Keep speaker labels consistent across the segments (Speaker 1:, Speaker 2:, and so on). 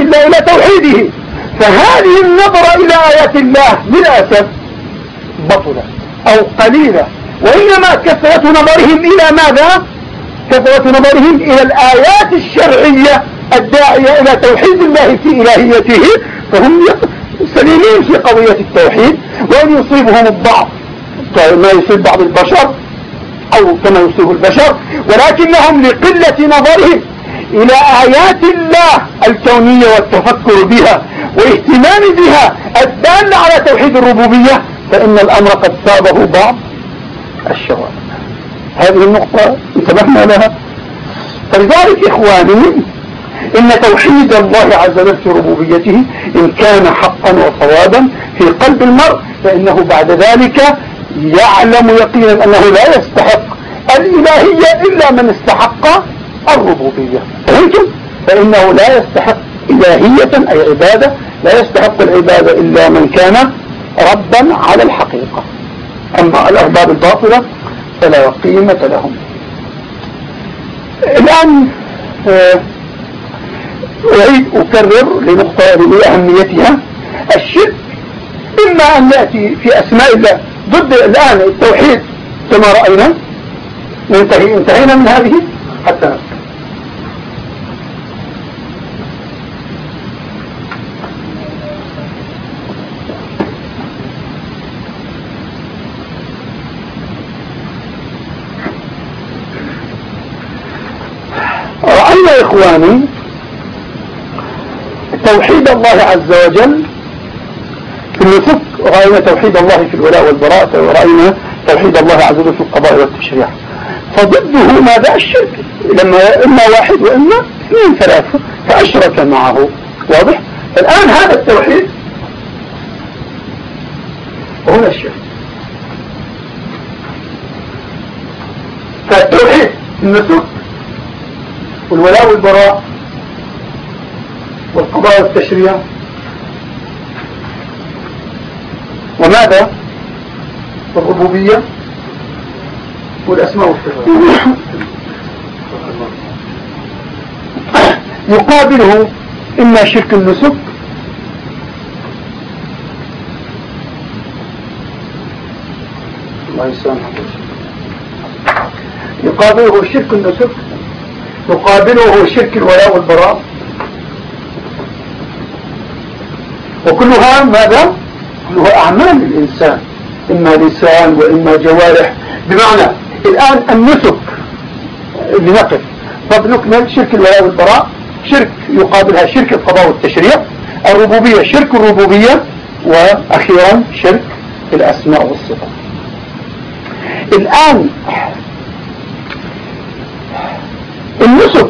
Speaker 1: الله إلى توحيده. فهذه النظرة إلى آيات الله للأسف بطلة أو قليلة. وإنما كثرة نظرهم إلى ماذا؟ كثرة نظرهم إلى الآيات الشرعية الداعية إلى توحيد الله في إلهيته. فهم سليمين في قضية التوحيد. وإن يصيبهم الضعف ما يصيب بعض البشر أو كما يصيب البشر. ولكنهم لقلة نظرهم. إلى آيات الله الكونية والتفكر بها واهتمام بها الدالة على توحيد الربوبية فإن الأمر قد صابه بعض الشوارع. هذه النقطة انتبهنا لها. فلذلك إخواني إن توحيد الله عز وجل في ربوبيته إن كان حقا وصوابا في قلب المرء فإنه بعد ذلك يعلم يقينا أنه لا يستحق الإلهية إلا من استحق الربوبية. فهمتم؟ فإنه لا يستحق إلهية أي عبادة لا يستحق العبادة إلا من كان ربا على الحقيقة. أما الأرباب الباطلة فلا قيمة لهم. الآن آه، أعيد أكرر لنقطة لأهميتها الشرك إما أن يأتي في أسماء الله. ضد الآن التوحيد كما رأينا. ننتهي انتهينا من هذه؟ حتى نذكر رأينا إخواني توحيد الله عز وجل في النسك رأينا توحيد الله في الولاء والبراءة ورأينا توحيد الله عز وجل في القضاء والتشريع. فضده ماذا؟ الشرك. لما إما واحد وإما اثنين ثلاثة فأشرك معه. واضح؟ الآن هذا التوحيد هنا الشرك. فالتوحيد النسك والولاء والبراء والقضاء والتشريع. وماذا؟ والربوبية والأسماء والصفات. يقابله إما شرك النسك الله يسامحك يقابله شرك النسك يقابله شرك الولاء والبراء. وكلها ماذا؟ كلها أعمال الإنسان إما لسان وإما جوارح. بمعنى الآن النسك لنقف. فبنكمل شرك الولاء والبراء. شرك يقابلها شرك القضاء والتشريع. الربوبية شرك الربوبية. وأخيرا شرك الأسماء والصفات. الآن النسك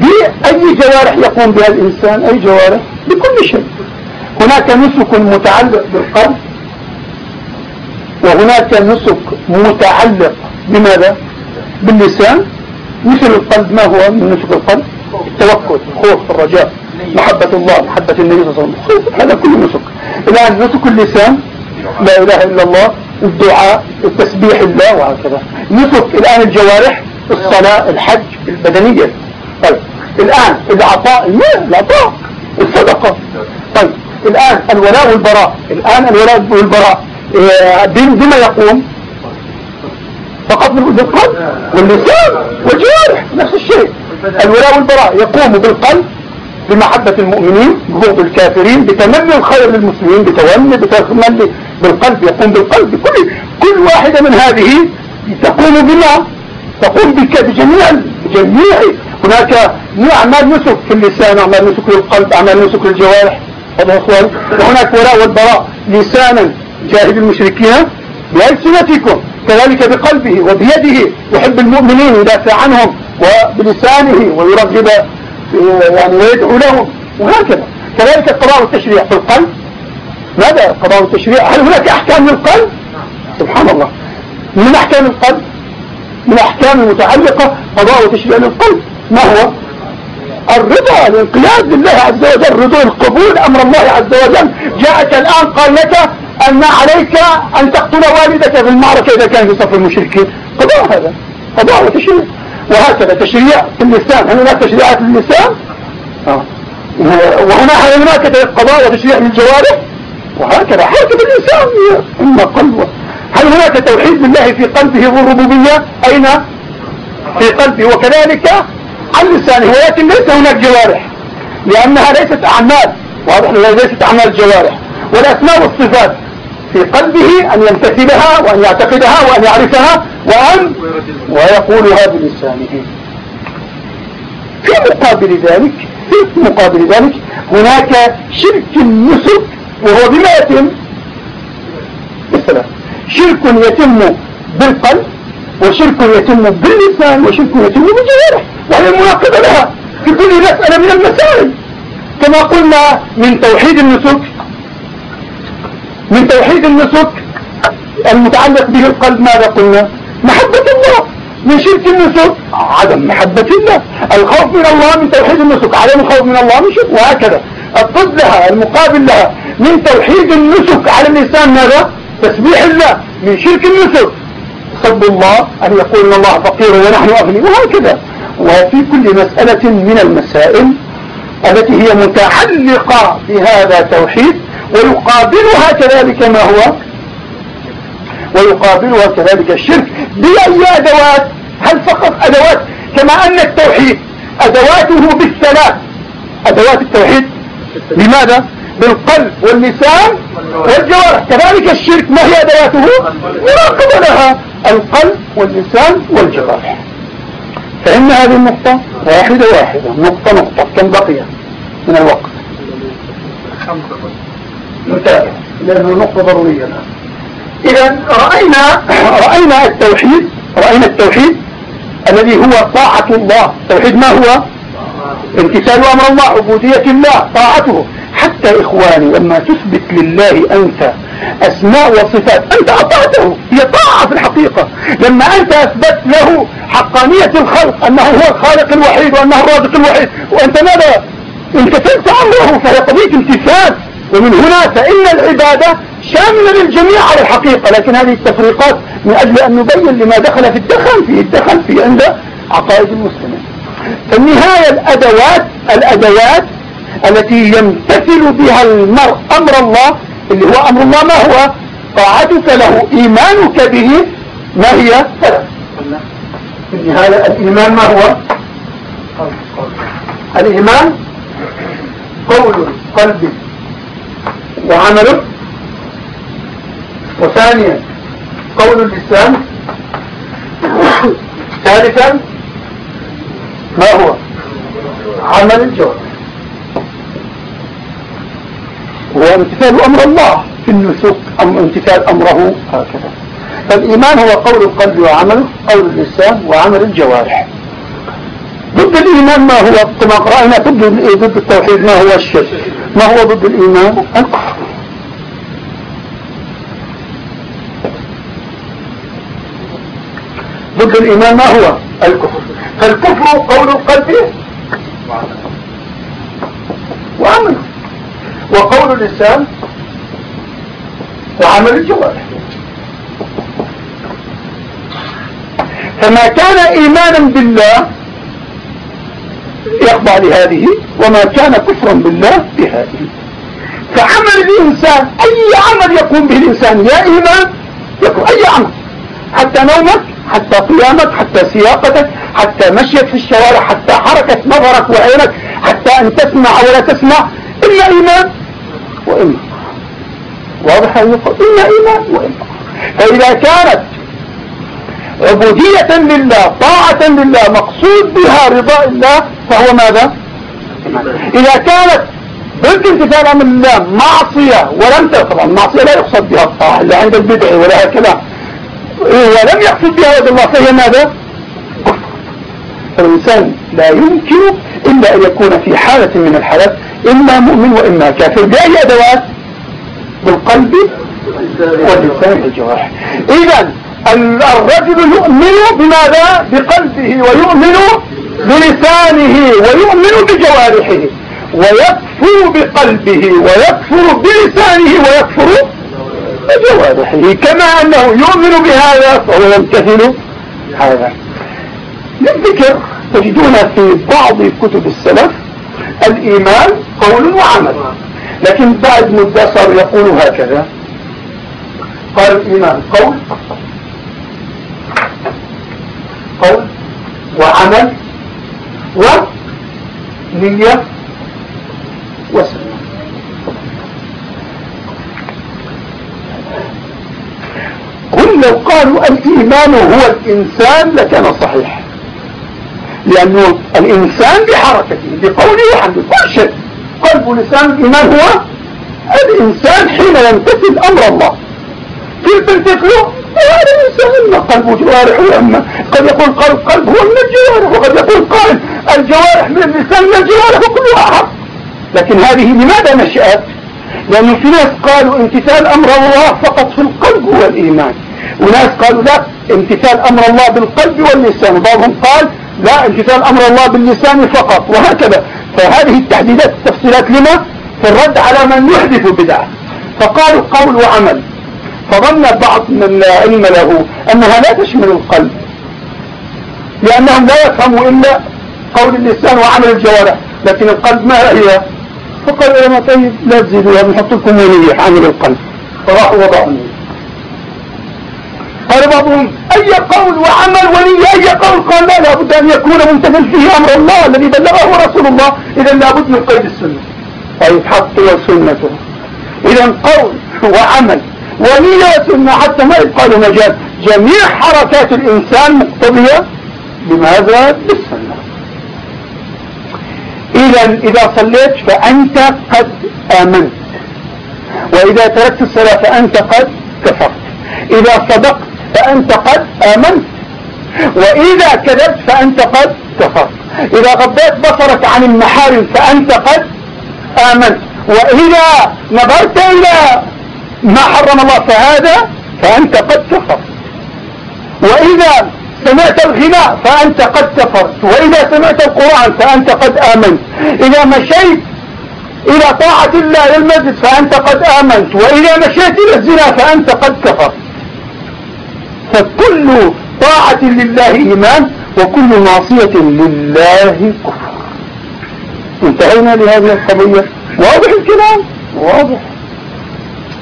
Speaker 1: بأي جوارح يقوم بها الإنسان؟ أي جوارح؟ بكل شيء. هناك نسك متعلق بالقلب وهناك نسك متعلق بماذا؟ باللسان. مثل القلب ما هو من نسك القلب؟ التوكل الخوف الرجاء محبة الله محبة النبي صلى الله عليه وسلم. هذا كل نسك. الآن نسك اللسان لا إله إلا الله الدعاء التسبيح الله وهكذا. نسك الآن الجوارح الصلاة الحج البدنية طيب الآن العطاء المال العطاء الصدقة. طيب الآن الولاء والبراء. الآن الولاء والبراء. إيه، بما يقوم؟ فقط بالقلب واللسان والجوارح نفس الشيء. الولاء والبراء يقوم بالقلب بمحبة المؤمنين بغض الكافرين بتمني الخير للمسلمين بتولي بتمني بالقلب يقوم بالقلب. بكل كل واحدة من هذه تقوم بما؟ تقوم بجميع بجميع هناك أعمال نسك في اللسان أعمال نسك للقلب أعمال نسك للجوارح. هذا أخوان وهناك ولاء والبراء لسانا جاهد المشركين بألسنتكم كذلك بقلبه وبيده يحب المؤمنين يدافع عنهم وبلسانه ويرغب يعني ويدعو لهم وهكذا. كذلك القضاء والتشريع في القلب. ماذا القضاء والتشريع هل هناك أحكام للقلب؟ سبحان الله. من أحكام القلب؟ من أحكام المتعلقة قضاء وتشريع للقلب. ما هو؟ الرضا الانقياد لله عز وجل رضا القبول أمر الله عز وجل. جاءك الآن قال لك أن عليك أن تقتل والدك في المعركة إذا كان في صف المشركين. قضاء هذا قضاء وتشريع. وهكذا تشريع في اللسان هل هناك تشريعات في اللسان؟ آه. وهنا هناك قضاء وتشريع للجوارح؟ وهكذا حركة الإنسان إما قلبه هل هناك توحيد بالله في قلبه والربوبية؟ أين؟ في قلبه. وكذلك عن لسانه ولكن ليس هناك جوارح لأنها ليست أعمال. واضح ليست أعمال الجوارح والأسماء والصفات في قلبه أن يمتثلها وأن يعتقدها وأن يعرفها وأن ويقولها بلسانه في مقابل ذلك في مقابل ذلك هناك شرك النسك وهو بما يتم شرك يتم بالقلب وشرك يتم باللسان وشرك يتم بالجوارح وهي مناقضة لها. في كل مسألة من المسائل كما قلنا من توحيد النسك من توحيد النسك المتعلق به القلب ماذا قلنا؟ محبة الله. من شرك النسك عدم محبة الله. الخوف من الله من توحيد النسك عدم الخوف من الله من شرك وهكذا. الضد لها المقابل لها. من توحيد النسك على الإنسان ماذا؟ تسبيح الله من شرك النسك. سب الله أن يقول إن الله فقير ونحن أغني. وهكذا. وفي كل مسألة من المسائل التي هي متعلقة بهذا التوحيد ويقابلها كذلك ما هو؟ ويقابلها كذلك الشرك بأي أدوات؟ هل فقط أدوات؟ كما أن التوحيد أدواته بالثلاث أدوات التوحيد. بماذا بالقلب واللسان والجوارح. كذلك الشرك ما هي أدواته مراقبة لها القلب واللسان والجوارح. فإن هذه النقطة واحدة واحدة. نقطة نقطة. كم بقي من الوقت؟ نتابع لأنه نقطة ضرورية الآن. إذا رأينا رأينا التوحيد رأينا التوحيد الذي هو طاعة الله. التوحيد ما هو؟ امتثال أمر الله عبودية الله طاعته. حتى إخواني لما تثبت لله أنت أسماء وصفات أنت أطعته. هي طاعة في الحقيقة. لما أنت أثبت له حقانية الخلق أنه هو الخالق الوحيد وأنه الرازق الوحيد وأنت ماذا؟ امتثلت أمره فهي قضية امتثال. ومن هنا فإن العبادة شاملة للجميع على الحقيقة. لكن هذه التفريقات من أجل أن نبين لما دخل في الدخل في الدخل في عند عقائد المسلمين. فالنهاية الأدوات الأدوات التي يمتثل بها المرء أمر الله اللي هو أمر الله ما هو؟ طاعتك له إيمانك به ما هي؟ في النهاية الإيمان ما هو؟ الإيمان قول قلبي وعمله وثانيا قول اللسان ثالثا ما هو؟ عمل الجوارح هو امتثال أمر الله في النسك أم امتثال أمره هكذا. فالإيمان هو قول القلب وعمله قول اللسان وعمل الجوارح. ضد الإيمان ما هو؟ كما قرأنا ضد ضد التوحيد ما هو الشرك؟ ما هو ضد الإيمان؟ الكفر ضد الإيمان ما هو؟ الكفر. فالكفر قول القلب وعمله وقول اللسان وعمل الجوارح فما كان إيمانا بالله يخضع لهذه وما كان كفرا بالله بهذه. فعمل الإنسان أي عمل يقوم به الإنسان يا إيمان يقوم أي عمل. حتى نومك حتى قيامك حتى سياقتك حتى مشيك في الشوارع حتى حركة نظرك وعينك حتى أن تسمع ولا تسمع إلا إيمان وإما واضح أن يقول إما إيمان وإما فإذا كانت عبودية لله طاعة لله مقصود بها رضاء الله فهو ماذا؟ إذا كانت ضد امتثال أمر الله معصية ولم طبعا المعصية لا يقصد بها الطاعة اللي عند البدع ولا كلام ولم يقصد بها وجه الله فهي ماذا؟ فالإنسان لا يمكن إلا أن يكون في حالة من الحالات إما مؤمن وإما كافر. بأي أدوات؟ بالقلب واللسان والجوارح. إذا الرجل يؤمن بماذا؟ بقلبه ويؤمن بلسانه ويؤمن بجوارحه ويكفر بقلبه ويكفر بلسانه ويكفر بجوارحه. كما أنه يؤمن بهذا فهو يمتثل هذا. للذكر تجدون في بعض كتب السلف الإيمان قول وعمل. لكن بعد مدة صار يقول هكذا. قال الإيمان قول قول وعمل ونية وسنة هم لو قالوا الإيمان هو الإنسان لكان صحيح لأنه الإنسان بحركته بقوله وحده كل شيء. قلب لسان الإيمان هو الإنسان حين يمتثل أمر الله. كيف تمتثله هذا الإنسان قلبه جوارح وأما. قد يقول قلب قلب هو من الجوارح وقد يقول قائل الجوارح من اللسان من الجوارح وكلها حق لكن هذه لماذا نشأت؟ لأنه في ناس قالوا امتثال أمر الله فقط في القلب هو الإيمان وناس قالوا لا امتثال أمر الله بالقلب واللسان. بعضهم قال لا امتثال أمر الله باللسان فقط وهكذا. فهذه التحديدات التفصيلات لما؟ في الرد على من يحدث بدعة فقالوا قول وعمل. فظن بعض من العلم له أنها لا تشمل القلب. لأنهم لا يفهموا إلا قول اللسان وعمل الجوارح. لكن القلب ما هي؟ فقال لما طيب لا تزيدوها بنحط لكم ونية عمل القلب. فراحوا وضعوا قال بعضهم أي قول وعمل ولي أي قول قال لا لابد أن يكون ممتثل فيه أمر الله الذي بلغه رسول الله. إذا لابد من قيد السنة. طيب حطوا سنته إذا قول وعمل ونية وسنة حتى ما يبقى مجال. جميع حركات الإنسان مقتضية بماذا بالسنة إذا إذا صليت فأنت قد آمنت وإذا تركت الصلاة فأنت قد كفرت. إذا صدقت فأنت قد آمنت. وإذا كذبت فأنت قد كفرت. إذا غضيت بصرك عن المحارم فأنت قد آمنت. وإذا نظرت إلى ما حرم الله فهذا فأنت قد كفرت. وإذا سمعت الغناء فأنت قد كفرت. وإذا سمعت القرآن فأنت قد آمنت. إذا مشيت إلى طاعة الله للمسجد فأنت قد آمنت. وإذا مشيت إلى الزنا فأنت قد كفرت. فكل طاعة لله إيمان وكل معصية لله كفر. انتهينا لهذه القضية. واضح الكلام؟ واضح.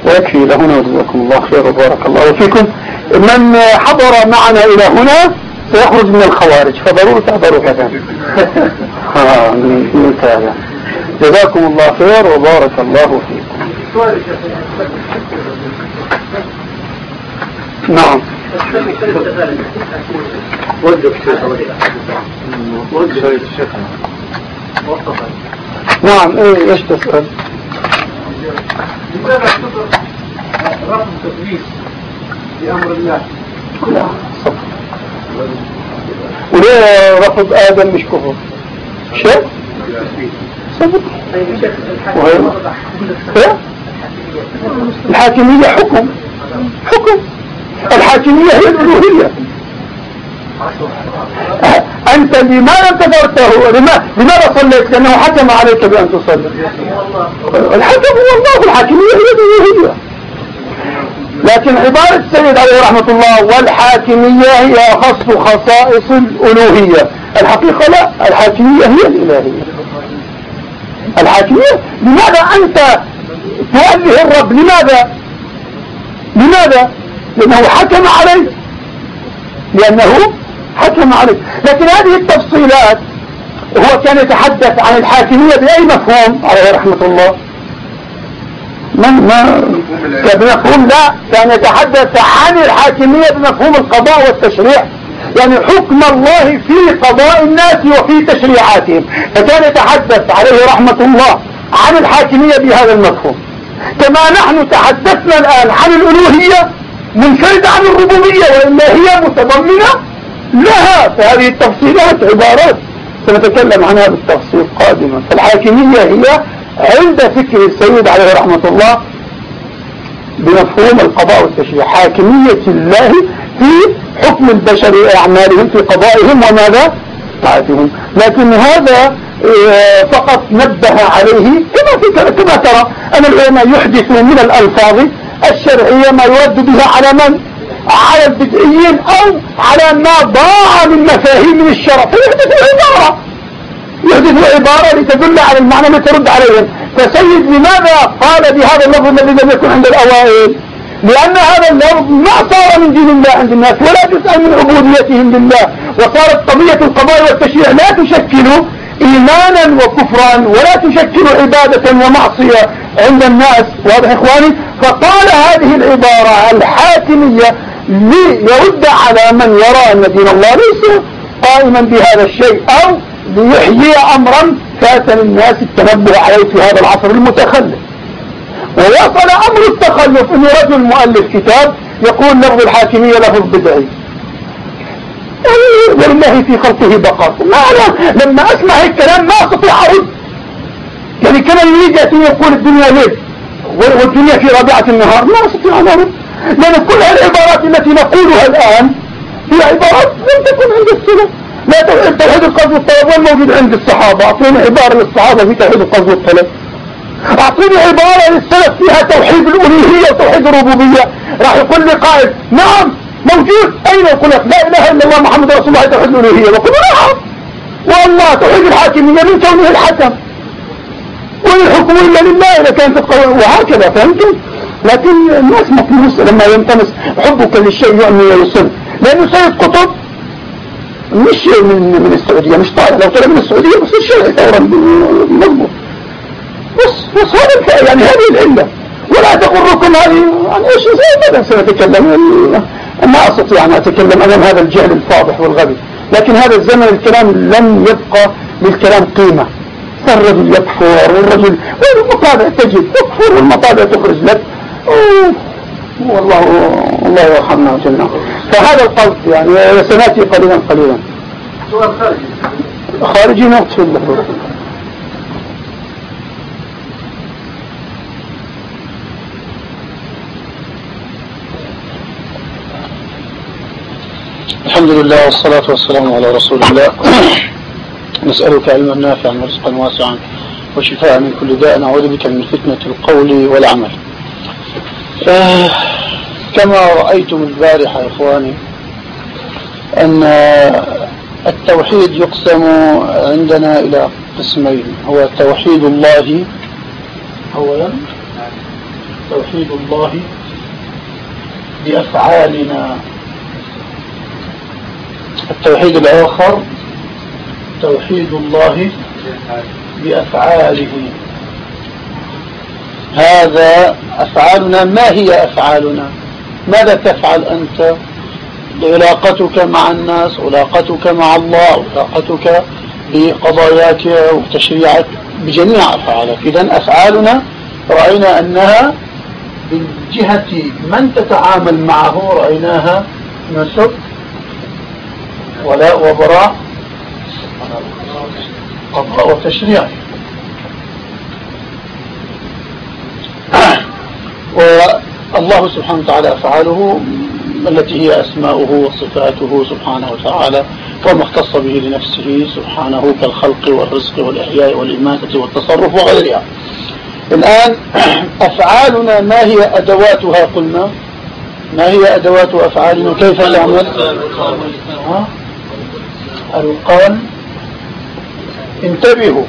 Speaker 1: ويكفي إلى هنا. وجزاكم الله خير وبارك الله فيكم. من حضر معنا إلى هنا سيخرج من الخوارج. فضروري تحضروا كذلك آه من جزاكم الله خير وبارك الله فيكم. نعم. نعم إيه إيش تسأل لماذا كفر رفض التدريس بأمر الله وليه رفض آدم مش كفر؟ شيء؟ صبر الحاكمية حكم. حكم. الحاكمية هي الألوهية. أنت لماذا انتظرته لماذا صليت؟ لأنه حكم عليك بأن تصلي. الحكم هو الله الحاكمية هي الألوهية. لكن عبارة السيد عليه رحمة الله والحاكمية هي أخص خصائص الألوهية. الحقيقة لا الحاكمية هي الإلهية. الحاكمية لماذا أنت تؤله الرب لماذا؟ لماذا؟ لأنه حكم عليك لأنه حكم عليك لكن هذه التفصيلات هو كان يتحدث عن الحاكمية بأي مفهوم؟ عليه رحمة الله. ما ما بمفهوم لا. كان يتحدث عن الحاكمية بمفهوم القضاء والتشريع. يعني حكم الله في قضاء الناس وفي تشريعاتهم. فكان يتحدث عليه رحمة الله عن الحاكمية بهذا المفهوم. كما نحن تحدثنا الآن عن الألوهية منفرد عن الربوبية وإلا هي متضمنة لها فهذه التفصيلات عبارات سنتكلم عنها بالتفصيل قادما. فالحاكمية هي عند فكر السيد عليه رحمة الله بمفهوم القضاء والتشريع. حاكمية الله في حكم البشر أعمالهم في قضائهم وماذا؟ طاعتهم. لكن هذا آه، فقط نبه عليه كما, كما ترى أن العلماء يحدثون من الألفاظ الشرعية ما يرد بها على من؟ على البدعيين أو على ما ضاع من مفاهيم الشرع. فيحدث عبارة.
Speaker 2: يحدث عبارة لتدل على المعنى لترد عليهم فسيد لماذا قال بهذا اللفظ الذي لم يكن عند الأوائل؟ لأن هذا اللفظ ما صار من دين الله عند الناس ولا جزءا من عبوديتهم لله. وصارت قضية القضاء والتشريع لا تشكل إيمانا وكفرا ولا تشكل عبادة ومعصية عند الناس. واضح إخواني؟ فقال هذه العبارة الحاكمية ليرد على من يرى أن دين الله ليس قائما بهذا الشيء أو ليحيي أمرا فات للناس التنبه عليه في هذا العصر المتخلف. ووصل أمر التخلف أن رجل مؤلف كتاب يقول لفظ الحاكمية لفظ بدعي ولله في خلقه بقاء. ما أنا لما أسمع الكلام ما أستطيع أرد يعني كما يجي يقول الدنيا ليل. والدنيا في رابعة النهار. ما أستطيع أن أرد لأن كل العبارات التي نقولها الآن هي عبارات لم تكن عند السلف لا توحيد القصد والطلب والموجود عند الصحابة؟ أعطوني عبارة للصحابة في توحيد القصد والطلب. أعطوني عبارة للسلف فيها توحيد الألوهية وتوحيد الربوبية. راح يقول لي قائل نعم موجود. أين؟ لك لا إله إلا الله محمد رسول الله. توحيد الألوهية. وقل نعم. والله توحيد الحاكمية من كونه الحكم. والحكم إلا لله إذا كانت وهكذا فهمتم؟ لكن الناس مطموس لما ينطمس حبك للشيء يؤمن ويصن لأنه سيد قطب مش من من السعودية مش طالع لو طلع من السعودية بس الشيء ثورا مضبوط بس بس هذا يعني هذه العلة. ولا تغركم هذه يعني إيش زي ماذا سنتكلم؟ ما أستطيع أن أتكلم أمام هذا الجهل الفاضح والغبي. لكن هذا الزمن الكلام لم يبقى للكلام قيمة. فالرجل يكفر والرجل والمطابع تجد تكفر والمطابع تخرج لك. والله الله يرحمنا وجلنا فهذا القصد يعني سنأتي قليلا قليلا. خارجي نقص في
Speaker 1: الحمد لله والصلاة والسلام على رسول الله. نسألك علما نافعا ورزقا واسعا وشفاء من كل داء نعوذ بك من فتنة القول والعمل. آه كما رأيتم البارحة يا إخواني أن التوحيد يقسم عندنا إلى قسمين هو توحيد الله أولا توحيد الله بأفعالنا. التوحيد الآخر توحيد الله بأفعاله. هذا أفعالنا ما هي أفعالنا؟ ماذا تفعل أنت؟ علاقتك مع الناس علاقتك مع الله علاقتك بقضاياك وتشريعك بجميع أفعالك. إذا أفعالنا رأينا أنها من جهة من تتعامل معه رأيناها نسب ولاء وبراء. قضاء وتشريع والله سبحانه وتعالى أفعاله التي هي أسماؤه وصفاته سبحانه وتعالى وما اختص به لنفسه سبحانه كالخلق والرزق والإحياء والإماتة والتصرف وغيرها. الآن أفعالنا ما هي أدواتها؟ قلنا ما هي أدوات أفعالنا؟ كيف تعمل القول انتبهوا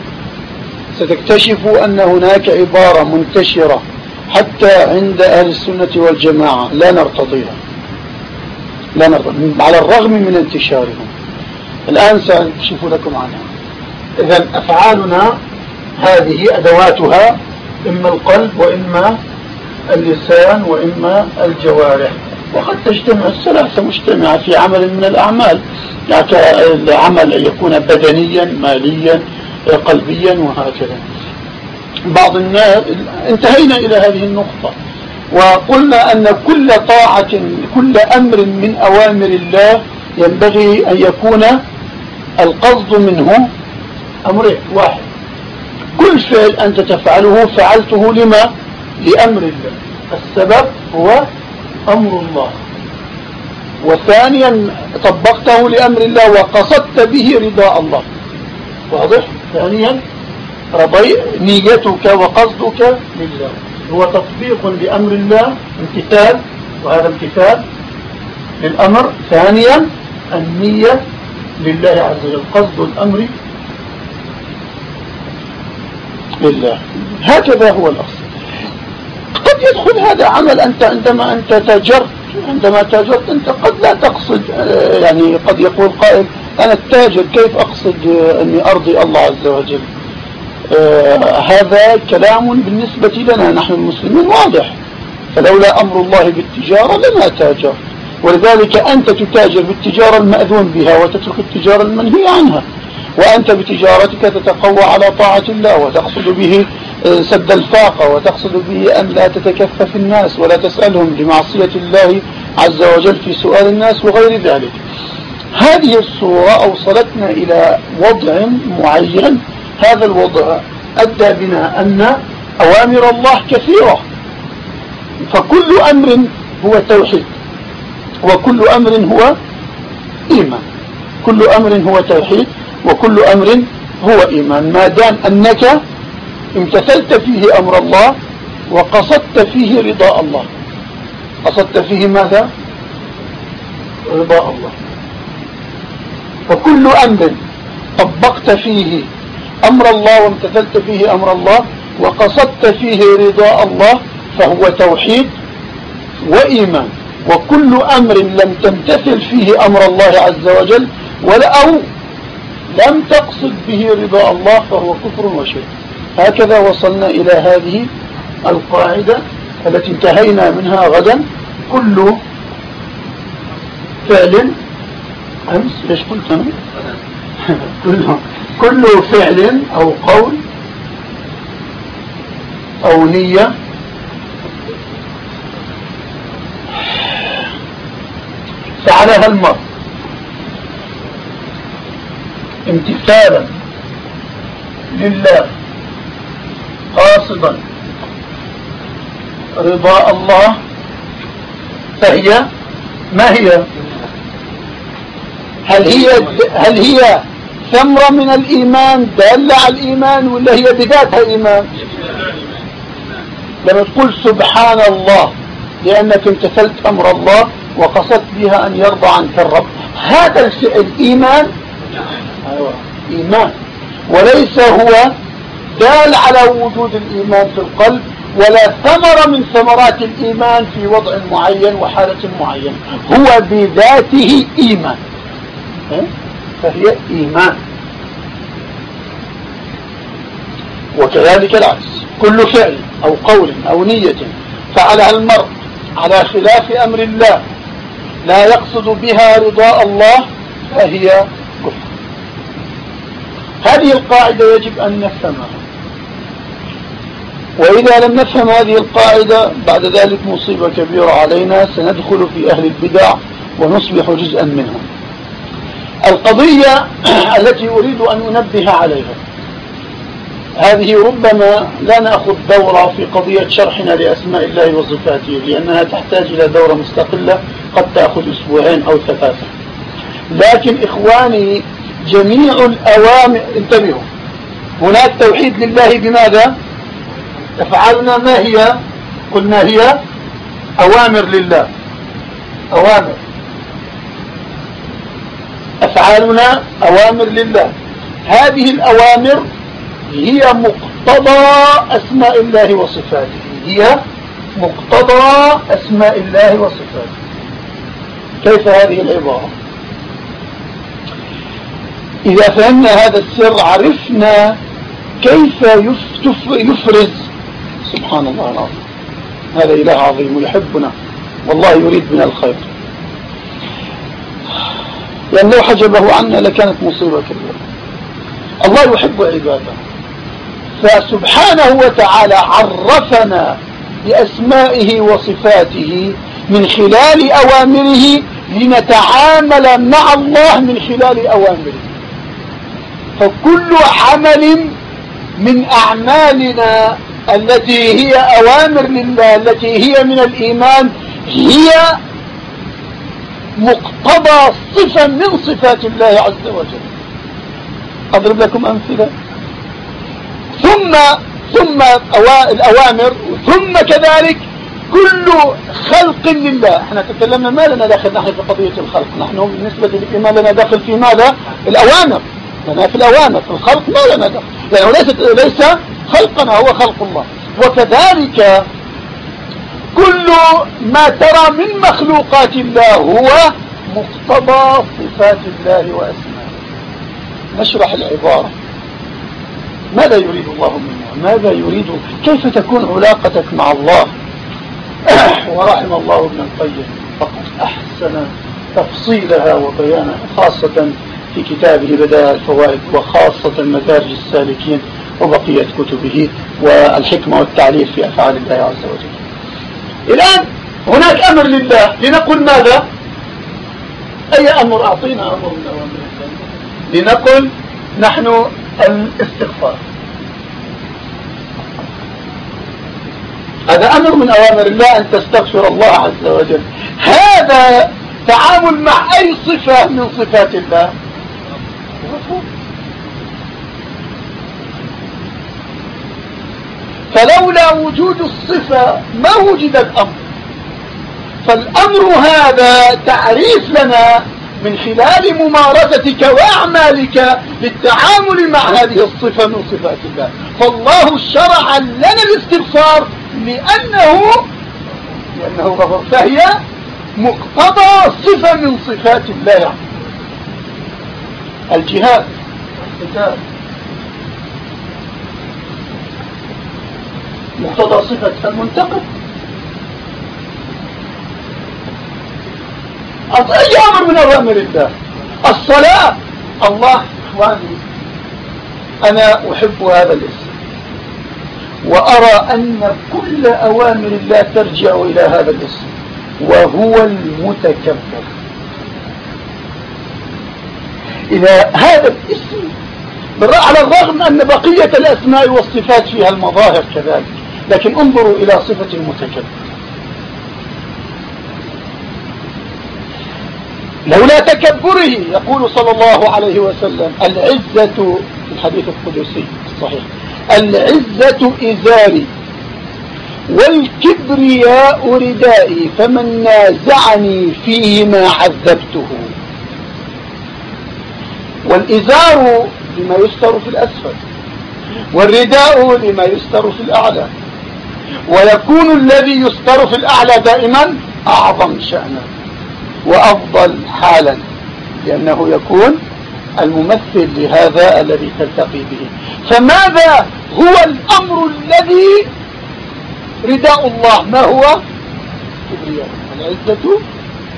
Speaker 1: ستكتشفوا أن هناك عبارة منتشرة حتى عند أهل السنة والجماعة لا نرتضيها. لا نرتضي على الرغم من انتشارهم. الآن سأكشف لكم عنها. إذا أفعالنا هذه أدواتها إما القلب وإما اللسان وإما الجوارح. وقد تجتمع الثلاثة مجتمعة في عمل من الأعمال. العمل أن يكون بدنيا ماليا قلبيا وهكذا. بعض الناس انتهينا إلى هذه النقطة. وقلنا أن كل طاعة كل أمر من أوامر الله ينبغي أن يكون القصد منه أمر واحد. كل فعل أنت تفعله فعلته لما؟ لأمر الله. السبب هو أمر الله. وثانيا طبقته لأمر الله وقصدت به رضاء الله. واضح؟ ثانيا رضي نيتك وقصدك لله. هو تطبيق لأمر الله امتثال وهذا امتثال للأمر. ثانيا النية لله عز وجل قصد الأمر لله. هكذا هو الأصل. يدخل هذا عمل أنت عندما أنت تاجرت عندما تاجرت أنت قد لا تقصد آه، يعني قد يقول قائل أنا التاجر كيف أقصد أني أرضي الله عز وجل؟ آه هذا كلام بالنسبة لنا نحن المسلمين واضح. فلولا أمر الله بالتجارة لما تاجر. ولذلك أنت تتاجر بالتجارة المأذون بها وتترك التجارة المنهي عنها. وأنت بتجارتك تتقوى على طاعة الله وتقصد به سد الفاقة وتقصد به أن لا تتكفف الناس ولا تسألهم لمعصية الله عز وجل في سؤال الناس وغير ذلك. هذه الصورة أوصلتنا إلى وضع معين. هذا الوضع أدى بنا أن أوامر الله كثيرة. فكل أمر هو توحيد وكل أمر هو إيمان. كل أمر هو توحيد وكل أمر هو إيمان. ما دام أنك امتثلت فيه أمر الله وقصدت فيه رضاء الله. قصدت فيه ماذا؟ رضاء الله. وكل أمر طبقت فيه أمر الله وامتثلت فيه أمر الله وقصدت فيه رضاء الله فهو توحيد وإيمان. وكل أمر لم تمتثل فيه أمر الله عز وجل ولا أو لم تقصد به رضا الله فهو كفر وشرك. هكذا وصلنا إلى هذه القاعدة التي انتهينا منها غدا. كل فعل أمس ليش قلت أنا؟ كل, كل فعل أو قول أو نية فعلها المرء. امتثالا لله. قاصدا رضاء الله فهي ما هي؟ هل هي هل هي ثمرة من الإيمان دالة على الإيمان ولا هي بذاتها إيمان؟ لما تقول سبحان الله لأنك امتثلت أمر الله وقصدت بها أن يرضى عنك الرب. هذا الفعل إيمان؟ أيوة. إيمان. وليس هو دال على وجود الإيمان في القلب ولا ثمرة من ثمرات الإيمان في وضع معين وحالة معينة هو بذاته إيمان. فهي إيمان. وكذلك العكس. كل فعل أو قول أو نية فعلها المرء على خلاف أمر الله لا يقصد بها رضاء الله فهي كفر. هذه القاعدة يجب أن نفهمها. وإذا لم نفهم هذه القاعدة بعد ذلك مصيبة كبيرة علينا سندخل في أهل البدع ونصبح جزءا منهم. القضية التي أريد أن أنبه عليها. هذه ربما لا نأخذ دورة في قضية شرحنا لأسماء الله وصفاته لأنها تحتاج إلى دورة مستقلة قد تأخذ أسبوعين أو ثلاثة. لكن إخواني جميع الأوامر انتبهوا. هناك توحيد لله بماذا؟ أفعالنا ما هي؟ قلنا هي أوامر لله. أوامر. أفعالنا أوامر لله. هذه الأوامر هي مقتضى أسماء الله وصفاته. هي مقتضى أسماء الله وصفاته. كيف هذه العبارة؟ إذا فهمنا هذا السر عرفنا كيف يفرز سبحان الله العظيم. هذا إله عظيم يحبنا. والله يريد من الخير. لأن لو حجبه عنا لكانت مصيبة كبيرة. الله يحب عباده. فسبحانه وتعالى عرفنا بأسمائه وصفاته من خلال أوامره لنتعامل مع الله من خلال أوامره. فكل عمل من أعمالنا التي هي أوامر لله التي هي من الإيمان هي مقتضى صفة من صفات الله عز وجل. أضرب لكم أمثلة. ثم ثم الأوامر ثم كذلك كل خلق لله. إحنا تكلمنا ما لنا داخل نحن في قضية الخلق. نحن بالنسبة للإيمان لنا داخل في ماذا؟ الأوامر. لنا في الأوامر. في الخلق ما لنا داخل. يعني ليس, ليس خلقنا هو خلق الله. وكذلك كل ما ترى من مخلوقات الله هو مقتضى صفات الله وأسمائه. نشرح العبارة. ماذا يريد الله منا ماذا يريد؟ كيف تكون علاقتك مع الله؟ ورحم الله ابن القيم. فقد أحسن تفصيلها وبيانها خاصة في كتابه بدائع الفوائد وخاصة مدارج السالكين. وبقية كتبه والحكمة والتعليف في أفعال الله عز وجل. الآن هناك أمر لله. لنقل ماذا؟ أي أمر؟ أعطينا أمر لنقل نحن الاستغفار. هذا أمر من أوامر الله أن تستغفر الله عز وجل. هذا تعامل مع أي صفة من صفات الله؟ فلولا وجود الصفة ما وجد الأمر. فالأمر هذا تعريف لنا من خلال ممارستك وأعمالك للتعامل مع هذه الصفة من صفات الله. فالله شرع لنا الاستغفار لأنه لأنه غفر فهي مقتضى صفة من صفات الله. الجهاد. القتال مقتضى صفة المنتقم أي أمر من أوامر الله الصلاة. الله إخواني أنا أحب هذا الاسم. وأرى أن كل أوامر الله ترجع إلى هذا الاسم وهو المتكبر. إذا هذا الاسم على الرغم أن بقية الأسماء والصفات فيها المظاهر كذلك. لكن انظروا إلى صفة المتكبر لولا تكبره يقول صلى الله عليه وسلم العزة في الحديث القدسي الصحيح العزة إزاري والكبرياء ردائي فمن نازعني فيهما عذبته. والإزار لما يستر في الأسفل والرداء لما يستر في الأعلى. ويكون الذي يستر في الأعلى دائما أعظم شأنا وأفضل حالا لأنه يكون الممثل لهذا الذي تلتقي به. فماذا هو الأمر الذي رداء الله؟ ما هو؟ كبرياء العزة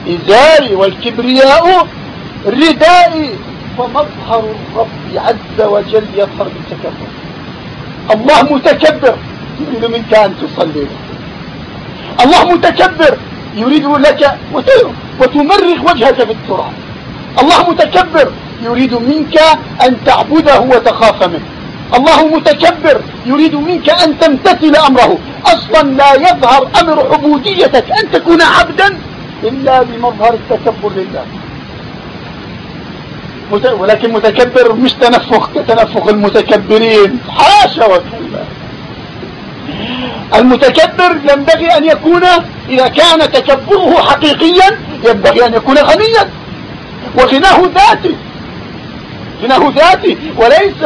Speaker 1: إزاري والكبرياء ردائي فمظهر الرب عز وجل يظهر بالتكبر. الله متكبر. يريد منك أن تصلي. الله متكبر يريد لك وتمرغ وجهك في التراب الله متكبر يريد منك أن تعبده وتخاف منه. الله متكبر يريد منك أن تمتثل أمره. أصلا لا يظهر أمر عبوديتك أن تكون عبدا إلا بمظهر التكبر لله. ولكن متكبر مش تنفخ كتنفخ المتكبرين. حاشا وكلا. المتكبر ينبغي أن يكون إذا كان تكبره حقيقيا ينبغي أن يكون غنيا. وغناه ذاتي. غناه ذاتي. وليس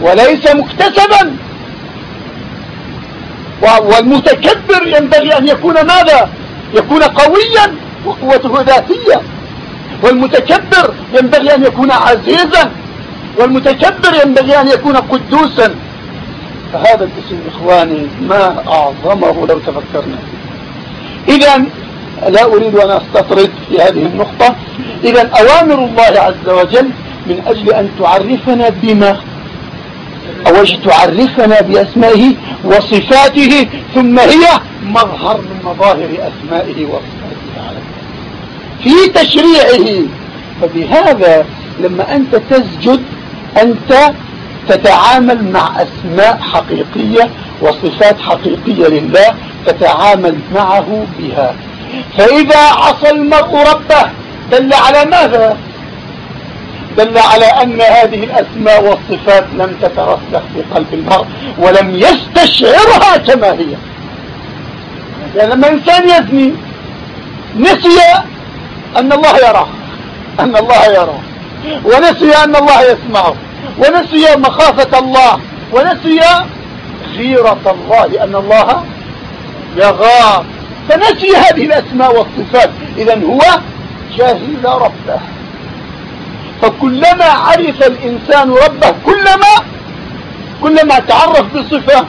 Speaker 1: وليس مكتسبا. والمتكبر ينبغي أن يكون ماذا؟ يكون قويا وقوته ذاتية. والمتكبر ينبغي أن يكون عزيزا. والمتكبر ينبغي أن يكون قدوسا. فهذا الاسم إخواني ما أعظمه لو تفكرنا. إذا لا أريد أن أستطرد في هذه النقطة. إذا أوامر الله عز وجل من أجل أن تعرفنا بما أو تعرفنا بأسمائه وصفاته ثم هي مظهر من مظاهر أسمائه وصفاته. في تشريعه. فبهذا لما أنت تسجد أنت تتعامل مع أسماء حقيقية وصفات حقيقية لله تتعامل معه بها. فإذا عصى المرء ربه دل على ماذا؟ دل على أن هذه الأسماء والصفات لم تترسخ في قلب المرء ولم يستشعرها كما هي. يعني لما إنسان يزني نسي أن الله يراه أن الله يراه ونسي أن الله يسمعه. ونسي مخافة الله ونسي غيرة الله لأن الله يغار. فنسي هذه الأسماء والصفات. إذا هو جاهل ربه. فكلما عرف الإنسان ربه كلما كلما تعرف بصفة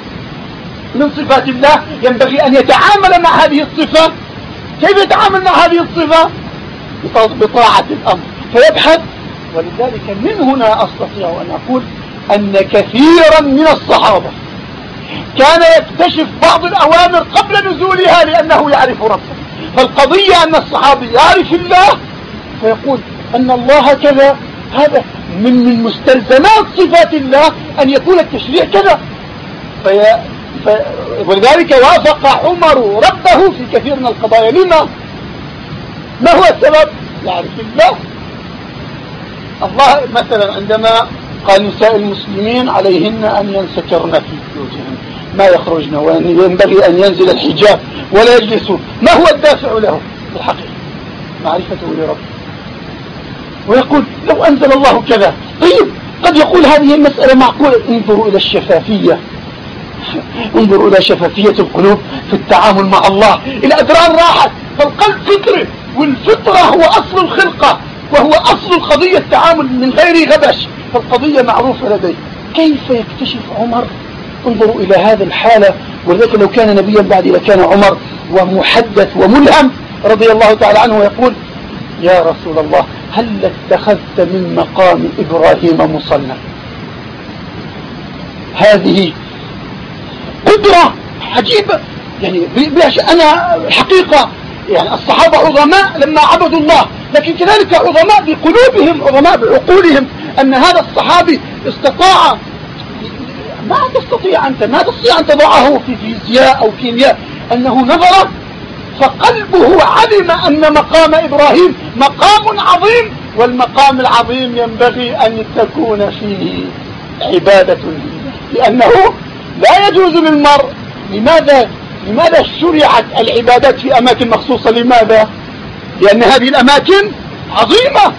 Speaker 1: من صفات الله ينبغي أن يتعامل مع هذه الصفة. كيف يتعامل مع هذه الصفة؟ بطاعة الأمر. فيبحث ولذلك من هنا أستطيع أن أقول أن كثيرا من الصحابة كان يكتشف بعض الأوامر قبل نزولها لأنه يعرف ربه. فالقضية أن الصحابي يعرف الله فيقول أن الله كذا هذا من من مستلزمات صفات الله أن يكون التشريع كذا. في ولذلك وافق عمر ربه في كثير من القضايا. لما؟ ما هو السبب؟ يعرف الله. الله مثلا عندما قال نساء المسلمين عليهن أن ينسكرن في بيوتهن ما يخرجن وينبغي أن ينزل الحجاب ولا يجلسوا. ما هو الدافع له في الحقيقة. معرفته لربه. ويقول لو أنزل الله كذا. طيب قد يقول هذه المسألة معقولة. انظروا إلى الشفافية. انظروا إلى شفافية القلوب في التعامل مع الله. الأدران راحت. فالقلب فطري والفطرة هو أصل الخلقة. وهو أصل القضية التعامل من غير غبش فالقضية معروفة لديه. كيف يكتشف عمر؟ انظروا إلى هذا الحالة. ولذلك لو كان نبيا بعد لكان عمر ومحدث وملهم رضي الله تعالى عنه ويقول يا رسول الله هل اتخذت من مقام إبراهيم مصلى? هذه قدرة عجيبة. يعني أنا حقيقة. يعني الصحابة عظماء لما عبدوا الله. لكن كذلك عظماء بقلوبهم عظماء بعقولهم أن هذا الصحابي استطاع ما تستطيع أنت ما تستطيع أن تضعه في فيزياء أو كيمياء أنه نظر فقلبه علم أن مقام إبراهيم مقام عظيم والمقام العظيم ينبغي أن تكون فيه عبادة لأنه لا يجوز للمرء لماذا لماذا شرعت العبادات في أماكن مخصوصة؟ لماذا؟ لأن هذه الأماكن عظيمة.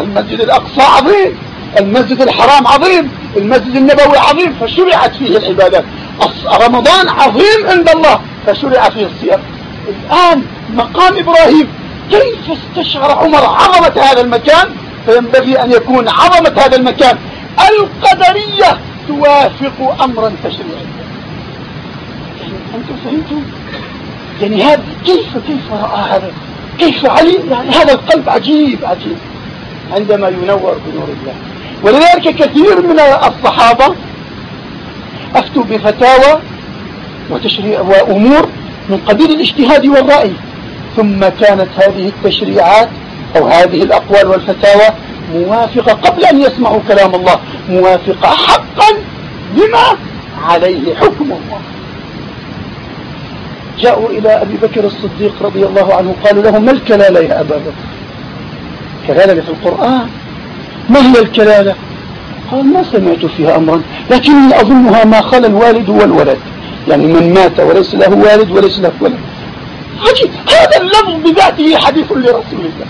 Speaker 1: المسجد الأقصى عظيم المسجد الحرام عظيم المسجد النبوي عظيم فشرعت فيه العبادات. رمضان عظيم عند الله فشرع فيه الصيام. الآن مقام إبراهيم كيف استشعر عمر عظمة هذا المكان؟ فينبغي أن يكون عظمة هذا المكان. القدرية توافق أمرا تشريعيا يعني أنتم فهمتم؟ يعني هذا كيف كيف رأى هذا؟ كيف علي؟ يعني هذا القلب عجيب عجيب. عندما ينور بنور الله. ولذلك كثير من الصحابة أفتوا بفتاوى وتشريع وأمور من قبيل الاجتهاد والرأي. ثم كانت هذه التشريعات أو هذه الأقوال والفتاوى موافقة قبل أن يسمعوا كلام الله موافقة حقا لما عليه حكم الله. جاءوا إلى أبي بكر الصديق رضي الله عنه قالوا له ما الكلالة يا أبا بكر؟ كلالة في القرآن. ما هي الكلالة؟ قال ما سمعت فيها أمرا لكني أظنها ما خلى الوالد والولد. يعني من مات وليس له والد وليس له ولد. عجيب. هذا اللفظ بذاته حديث لرسول الله.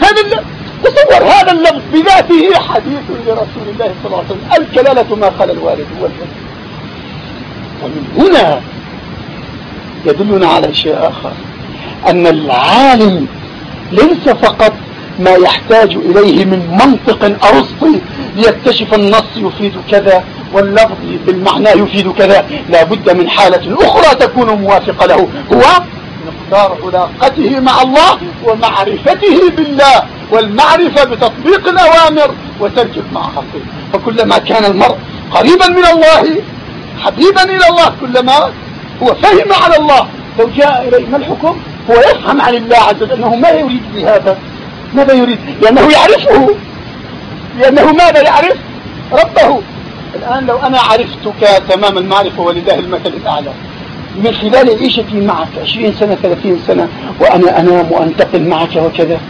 Speaker 1: هذا اللفظ تصور هذا اللفظ بذاته حديث لرسول الله صلى الله عليه وسلم. الكلالة ما خلى الوالد والولد. ومن هنا يدلنا على شيء آخر أن العالم ليس فقط ما يحتاج إليه من منطق أرسطي ليكتشف النص يفيد كذا واللفظ بالمعنى يفيد كذا لا بد من حالة أخرى تكون موافقة له هو مقدار علاقته مع الله ومعرفته بالله والمعرفة بتطبيق الأوامر وترك المعاصي. فكلما كان المرء قريبا من الله حبيبا إلى الله كلما هو فهم على الله. لو جاء إليه ما الحكم؟ هو يفهم عن الله عز وجل أنه ما يريد بهذا ماذا يريد؟ لأنه يعرفه. لأنه ماذا يعرف؟ ربه. الآن لو أنا عرفتك تمام المعرفة ولله المثل الأعلى. من خلال عيشتي معك عشرين سنة ثلاثين سنة وأنا أنام وأنتقل معك وكذا.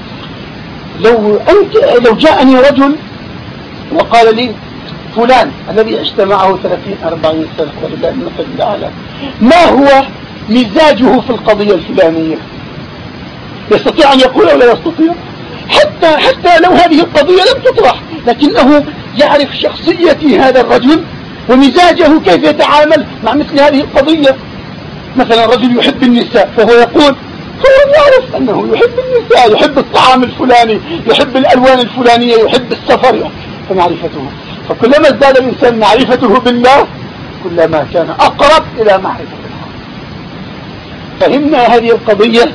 Speaker 1: لو أنت لو جاءني رجل وقال لي فلان الذي عشت معه ثلاثين أربعين سنة ولله المثل ما هو مزاجه في القضية الفلانية؟ يستطيع أن يقول أو لا يستطيع؟ حتى حتى لو هذه القضية لم تطرح لكنه يعرف شخصية هذا الرجل ومزاجه كيف يتعامل مع مثل هذه القضية. مثلا رجل يحب النساء فهو يقول هو يعرف أنه يحب النساء يحب الطعام الفلاني يحب الألوان الفلانية يحب السفر. فمعرفته فكلما ازداد الإنسان معرفته بالله كلما كان أقرب إلى معرفة الله. فهمنا هذه القضية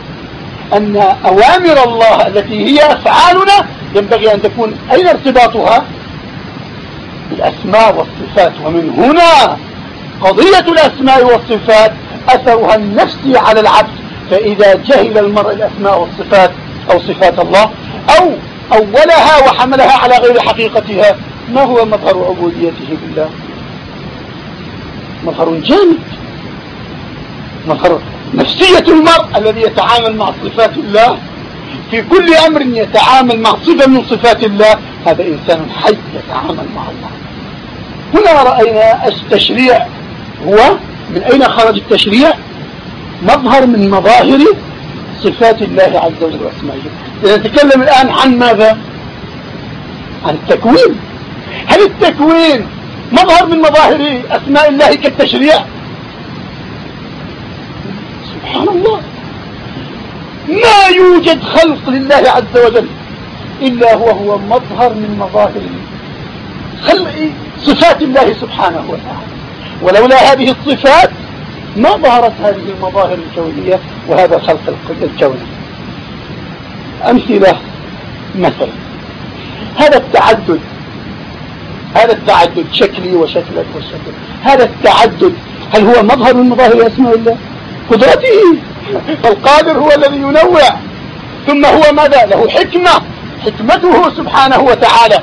Speaker 1: أن أوامر الله التي هي أفعالنا ينبغي أن تكون أين ارتباطها؟ بالأسماء والصفات. ومن هنا قضية الأسماء والصفات أثرها النفسي على العبد. فإذا جهل المرء الأسماء والصفات أو صفات الله أو أولها وحملها على غير حقيقتها ما هو مظهر عبوديته بالله؟ مظهر جامد. مظهر نفسية المرء الذي يتعامل مع صفات الله. في كل أمر يتعامل مع صفة من صفات الله. هذا إنسان حي يتعامل مع الله. هنا رأينا التشريع. هو من أين خرج التشريع؟ مظهر من مظاهر صفات الله عز وجل وأسمائه. نتكلم الآن عن ماذا؟ عن التكوين. هل التكوين مظهر من مظاهر أسماء الله كالتشريع؟ سبحان الله. ما يوجد خلق لله عز وجل إلا هو هو مظهر من مظاهر خلق صفات الله سبحانه وتعالى. ولولا هذه الصفات ما ظهرت هذه المظاهر الكونية وهذا الخلق الكوني أمثلة مثلا. هذا التعدد. هذا التعدد شكلي وشكلك وشكل هذا التعدد هل هو مظهر من مظاهر أسماء الله قدرته. القادر هو الذي ينوع. ثم هو ماذا؟ له حكمة. حكمته سبحانه وتعالى.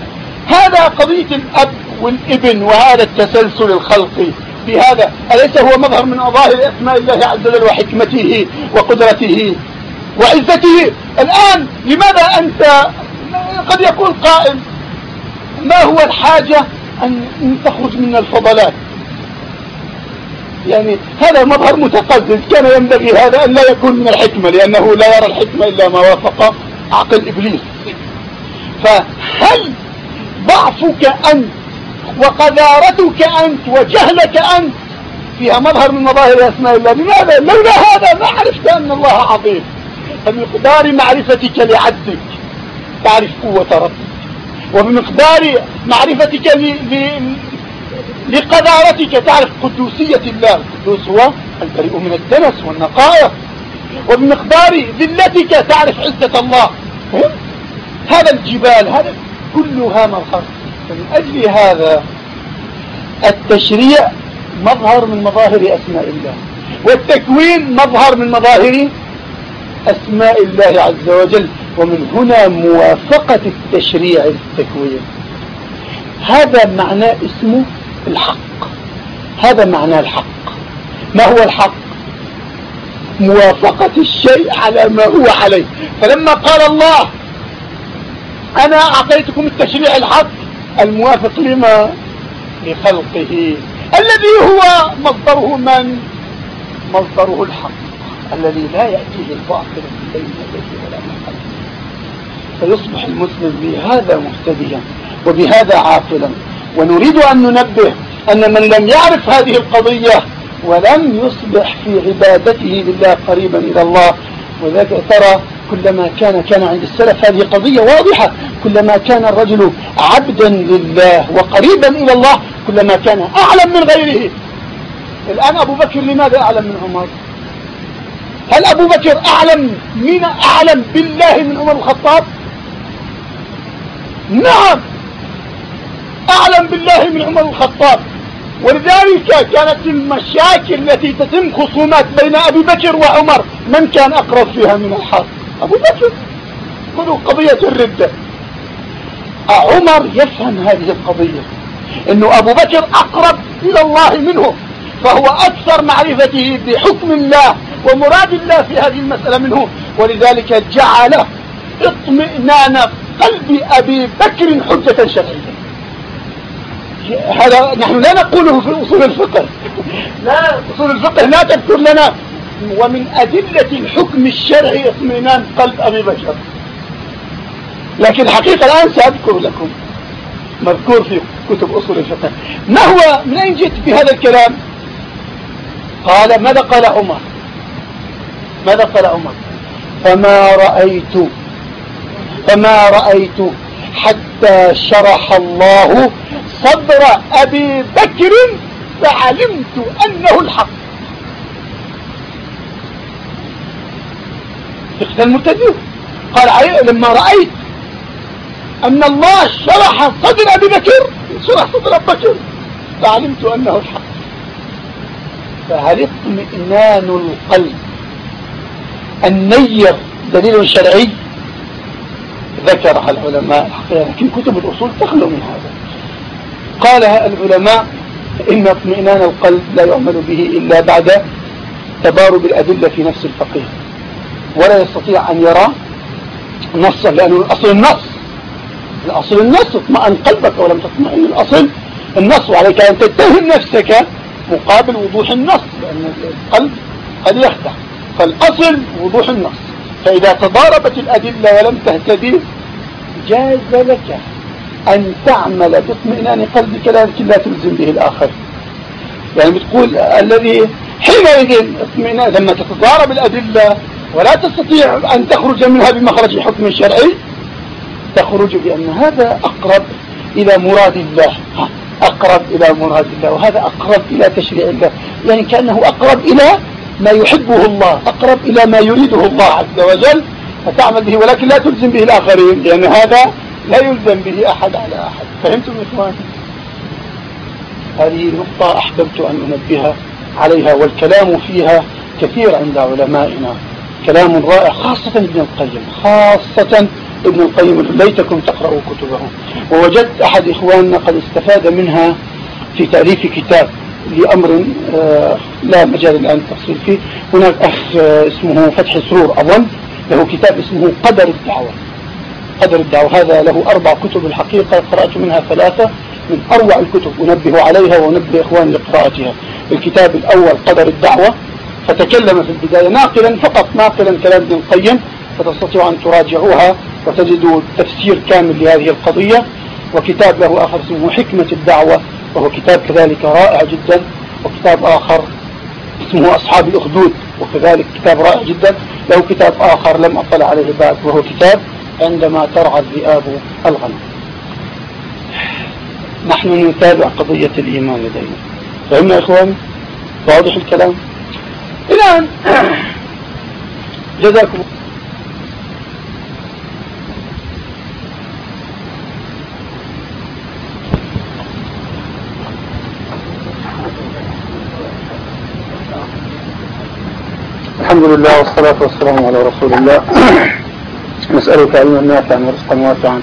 Speaker 1: هذا قضية الأب والابن وهذا التسلسل الخلقي بهذا أليس هو مظهر من مظاهر أسماء الله عز وجل وحكمته وقدرته وعزته؟ الآن لماذا أنت قد يقول قائل ما هو الحاجة أن تخرج من الفضلات؟ يعني هذا مظهر متقزز كان ينبغي هذا أن لا يكون من الحكمة لأنه لا يرى الحكمة إلا ما وافق عقل إبليس. فهل ضعفك أنت وقذارتك أنت وجهلك أنت فيها مظهر من مظاهر أسماء الله؟ لماذا؟ لولا هذا ما عرفت أن الله عظيم. فبمقدار معرفتك لعدك تعرف قوة ربك. وبمقدار معرفتك لقذارتك تعرف قدوسية الله. القدوس هو البريء من الدنس والنقائص وبمقدار ذلتك تعرف عزة الله. هذا الجبال هذا كلها مظهر. فمن أجل هذا التشريع مظهر من مظاهر أسماء الله. والتكوين مظهر من مظاهر أسماء الله عز وجل. ومن هنا موافقة التشريع للتكوين هذا معناه اسمه الحق. هذا معناه الحق. ما هو الحق؟ موافقة الشيء على ما هو عليه. فلما قال الله أنا أعطيتكم التشريع الحق الموافق لما؟ لخلقه. الذي هو مصدره من؟ مصدره الحق الذي لا يأتيه الباطل من بين يديه ولا من خلفه. فيصبح المسلم بهذا مهتديا وبهذا عاقلا. ونريد أن ننبه أن من لم يعرف هذه القضية ولم يصبح في عبادته لله قريبا إلى الله. وذلك ترى كلما كان كان عند السلف هذه قضية واضحة. كلما كان الرجل عبدا لله وقريبا إلى الله كلما كان أعلم من غيره. الآن أبو بكر لماذا أعلم من عمر؟ هل أبو بكر أعلم من أعلم بالله من عمر الخطاب؟ نعم. أعلم بالله من عمر الخطاب. ولذلك كانت المشاكل التي تتم خصومات بين أبي بكر وعمر من كان أقرب فيها من الحق أبو بكر خذوا قضية الردة. عمر يفهم هذه القضية انه أبو بكر أقرب إلى الله منه فهو أكثر معرفته بحكم الله ومراد الله في هذه المسألة منه. ولذلك جعل اطمئنان قلب أبي بكر حجة شرعية. هذا نحن لا نقوله في أصول الفقه. لا أصول الفقه لا تذكر لنا ومن أدلة الحكم الشرعي اطمئنان قلب أبي بكر. لكن الحقيقة الآن سأذكر لكم مذكور في كتب أصول الفقه. ما هو من أين جئت بهذا الكلام؟ قال ماذا قال عمر؟ ماذا قال عمر؟ فما رأيت فما رأيت حتى شرح الله صدر أبي بكر فعلمت أنه الحق. فقه المرتدين قال لما رأيت أن الله شرح صدر أبي بكر شرح صدر أبي بكر فعلمت أنه الحق. فهل اطمئنان القلب النير دليل شرعي؟ ذكرها العلماء لكن كتب الأصول تخلو من هذا. قالها العلماء إن اطمئنان القلب لا يعمل به إلا بعد تبارب الأدلة في نفس الفقيه. ولا يستطيع أن يرى نصا لأنه الأصل النص. الأصل النص اطمئن قلبك ولم تطمئن الأصل النص وعليك أن تتهم نفسك مقابل وضوح النص لأن القلب قد يخدع. فالأصل وضوح النص. فإذا تضاربت الأدلة ولم تهتدي جاز لك أن تعمل باطمئنان قلبك لكن لا تلزم به الآخر. يعني بتقول الذي حينئذ اطمئنان لما تتضارب الأدلة ولا تستطيع أن تخرج منها بمخرج حكم شرعي تخرج بأن هذا أقرب إلى مراد الله. أقرب إلى مراد الله وهذا أقرب إلى تشريع الله. يعني كأنه أقرب إلى ما يحبه الله أقرب إلى ما يريده الله عز وجل فتعمل به ولكن لا تلزم به الآخرين لأن هذا لا يلزم به أحد على أحد. فهمتم إخواني هذه نقطة أحببت أن أنبه عليها والكلام فيها كثير عند علمائنا. كلام رائع خاصة ابن القيم خاصة ابن القيم ليتكم تقرأوا كتبه. ووجدت أحد إخواننا قد استفاد منها في تأليف كتاب. لأمر آه، لا مجال الآن التفصيل فيه. هناك أخ آه، اسمه فتح سرور أظن. له كتاب اسمه قدر الدعوة. قدر الدعوة. هذا له أربع كتب الحقيقة قرأت منها ثلاثة من أروع الكتب أنبه عليها وأنبه إخواني لقراءتها. الكتاب الأول قدر الدعوة. فتكلم في البداية ناقلا فقط ناقلا كلام ابن القيم. فتستطيعوا أن تراجعوها وتجدوا تفسير كامل لهذه القضية. وكتاب له آخر اسمه حكمة الدعوة. وهو كتاب كذلك رائع جدا وكتاب آخر اسمه أصحاب الأخدود وكذلك كتاب رائع جدا. له كتاب آخر لم أطلع عليه بعد وهو كتاب عندما ترعى الذئاب الغنم. نحن نتابع قضية الإيمان لدينا. فهمنا إخواني واضح الكلام؟ الآن. جزاكم الحمد لله والصلاة والسلام على رسول الله. نسألك علما نافعا ورزقا واسعا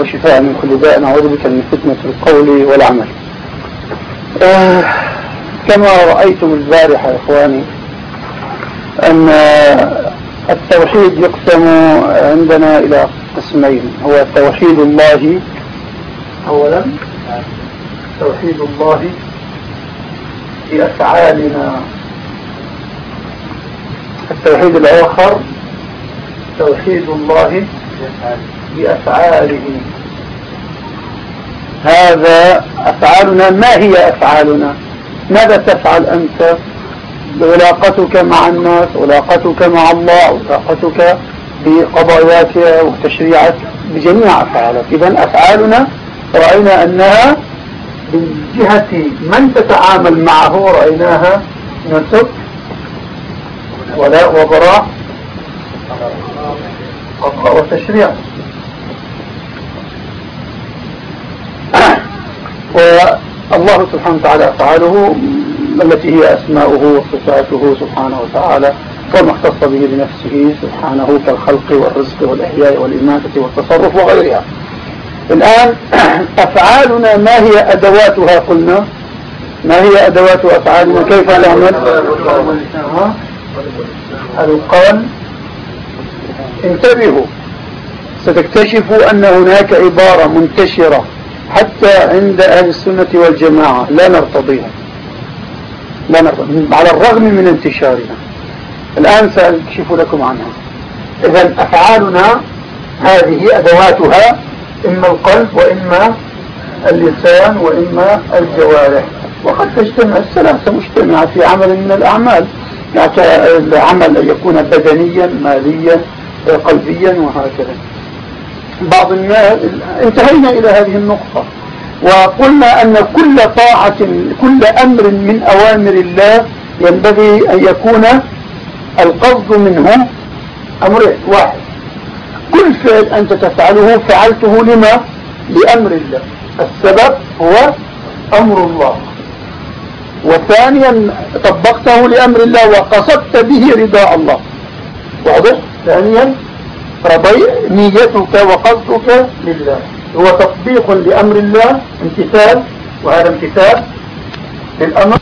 Speaker 1: وشفاء من كل داء. نعوذ بك من فتنة القول والعمل. آه كما رأيتم البارحة يا إخواني أن التوحيد يقسم عندنا إلى قسمين. هو توحيد الله أولا توحيد الله في أفعالنا التوحيد الآخر. توحيد الله بأفعاله. هذا أفعالنا ما هي أفعالنا؟ ماذا تفعل أنت؟ علاقتك مع الناس علاقتك مع الله علاقتك بقضاياك وتشريعك بجميع أفعالك. إذا أفعالنا رأينا أنها من جهة من تتعامل معه رأيناها نسب ولاء وبراء قضاء وتشريع. والله سبحانه وتعالى أفعاله التي هي أسماؤه وصفاته سبحانه وتعالى وما اختص به بنفسه سبحانه كالخلق والرزق والإحياء والإماتة والتصرف وغيرها. الآن أفعالنا ما هي أدواتها؟ قلنا ما هي أدوات أفعالنا؟ كيف نعمل؟ القول انتبهوا ستكتشفوا أن هناك عبارة منتشرة حتى عند أهل السنة والجماعة لا نرتضيها. لا نرتضيها. على الرغم من انتشارها. الآن سأكشف لكم عنها. إذا أفعالنا هذه أدواتها إما القلب وإما اللسان وإما الجوارح. وقد تجتمع الثلاثة مجتمعة في عمل من الأعمال. العمل أن يكون بدنيا ماليا قلبيا وهكذا. بعض الناس انتهينا إلى هذه النقطة وقلنا أن كل طاعة كل أمر من أوامر الله ينبغي أن يكون القصد منه أمرين واحد. كل فعل أنت تفعله فعلته لما؟ لأمر الله. السبب هو أمر الله. وثانيا طبقته لأمر الله وقصدت به رضا الله. واضح؟ ثانيا رضي نيتك وقصدك لله. هو تطبيق لأمر الله امتثال وهذا امتثال للأمر.